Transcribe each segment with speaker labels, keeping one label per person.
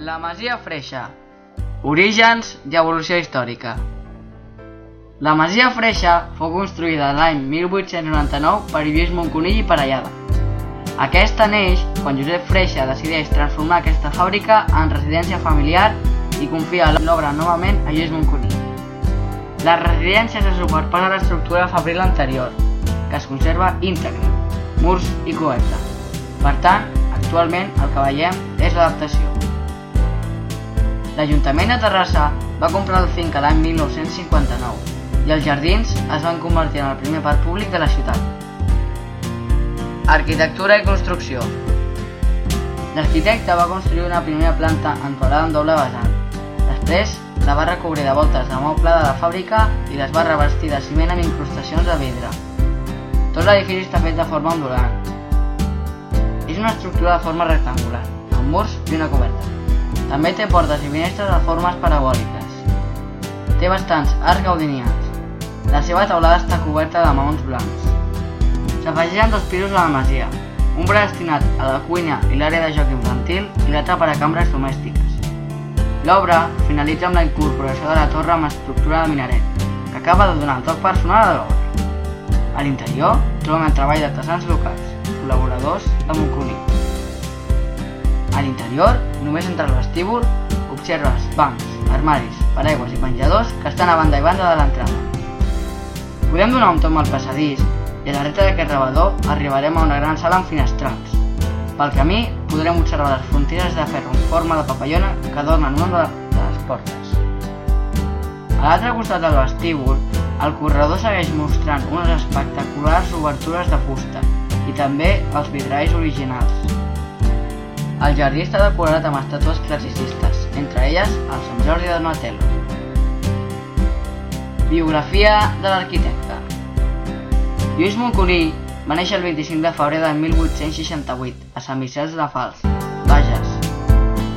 Speaker 1: La Masia Freixa. Orígens i evolució històrica. La Masia Freixa fou construïda l'any 1899 per Lluís Monconill i Parellada. Aquesta neix quan Josep Freixa decideix transformar aquesta fàbrica en residència familiar i confia l'obra novament a Lluís Monconill. La residència se superposa a l'estructura fabril anterior, que es conserva íntegra, murs i coberta. Per tant, actualment el que veiem és l'adaptació. L'Ajuntament de Terrassa va comprar la finca l'any 1959 i els jardins es van convertir en el primer parc públic de la ciutat. Arquitectura i construcció L'arquitecte va construir una primera planta enquadrada en doble vessant. Després la va recobrir de voltes de pla de la fàbrica i les va revestir de ciment amb incrustacions de vidre. Tot l'edifici està fet de forma ondulant. És una estructura de forma rectangular, amb murs i una coberta. També té portes i finestres de formes parabòliques. Té bastants arcs gaudinians. La seva teulada està coberta de maons blancs. S'afegeixen dos pisos a la masia, un per destinat a la cuina i l'àrea de joc infantil i l'altre per a cambres domèstiques. L'obra finalitza amb la incorporació de la torre amb estructura de minaret, que acaba de donar el toc personal a l'obra. A l'interior trobem el treball d'artesans locals, col·laboradors de Montconill. A l'interior, només entre el vestíbul, observes bancs, armaris, paraigües i menjadors que estan a banda i banda de l'entrada. Podem donar un tom al passadís i a la dreta d'aquest rebedor arribarem a una gran sala amb finestrals. Pel camí podrem observar les fronteres de ferro en forma de papallona que adornen una de les portes. A l'altre costat del vestíbul, el corredor segueix mostrant unes espectaculars obertures de fusta i també els vidralls originals. El jardí està decorat amb estàtues classicistes, entre elles el Sant Jordi de Donatello. Biografia de l'arquitecte Lluís Monconill va néixer el 25 de febrer de 1868 a Sant Vicenç de Fals, Bages,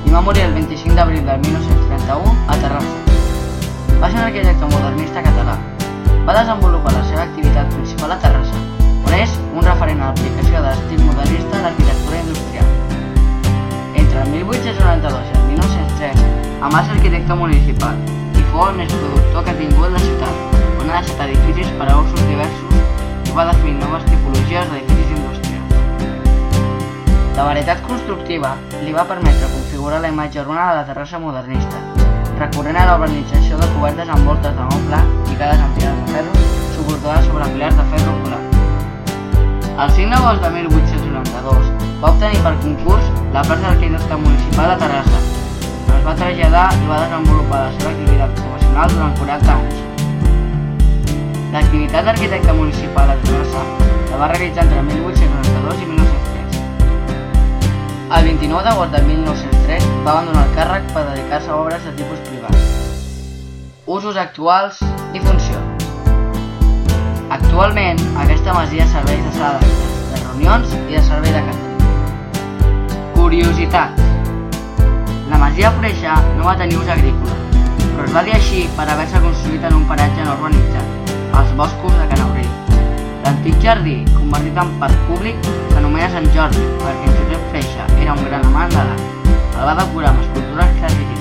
Speaker 1: i va morir el 25 d'abril de 1931 a Terrassa. Va ser un arquitecte modernista català. Va desenvolupar la seva activitat principal a Terrassa, on és un referent a l'aplicació de l'estil 1903, a ser arquitecte municipal i fou el més productor que ha tingut la ciutat, on ha deixat edificis per a usos diversos i va definir noves tipologies d'edificis industrials. La varietat constructiva li va permetre configurar la imatge urbana de la terrassa modernista, recorrent a la urbanització de cobertes amb voltes de nou pla lligades amb de ferro suportades sobre pilars de ferro colat. El 5 d'agost de 1892 va obtenir per concurs la plaça d'arquitecte municipal de Terrassa. Es va traslladar i va desenvolupar la seva activitat professional durant 40 anys. L'activitat d'arquitecte municipal de Terrassa la va realitzar entre 1892 i 1903. El 29 d'agost de 1903 va abandonar el càrrec per dedicar-se a obres de tipus privat. Usos actuals i funcions. Actualment, aquesta masia serveix de sala de reunions i de servei de càtering. Curiositats. Masia Freixa no va tenir ús agrícola, però es va dir així per haver-se construït en un paratge no urbanitzat, als boscos de Canabril. L'antic jardí, convertit en parc públic, s'anomena Sant Jordi perquè en Josep Freixa era un gran amant de l'art. El va decorar amb escultures classicistes,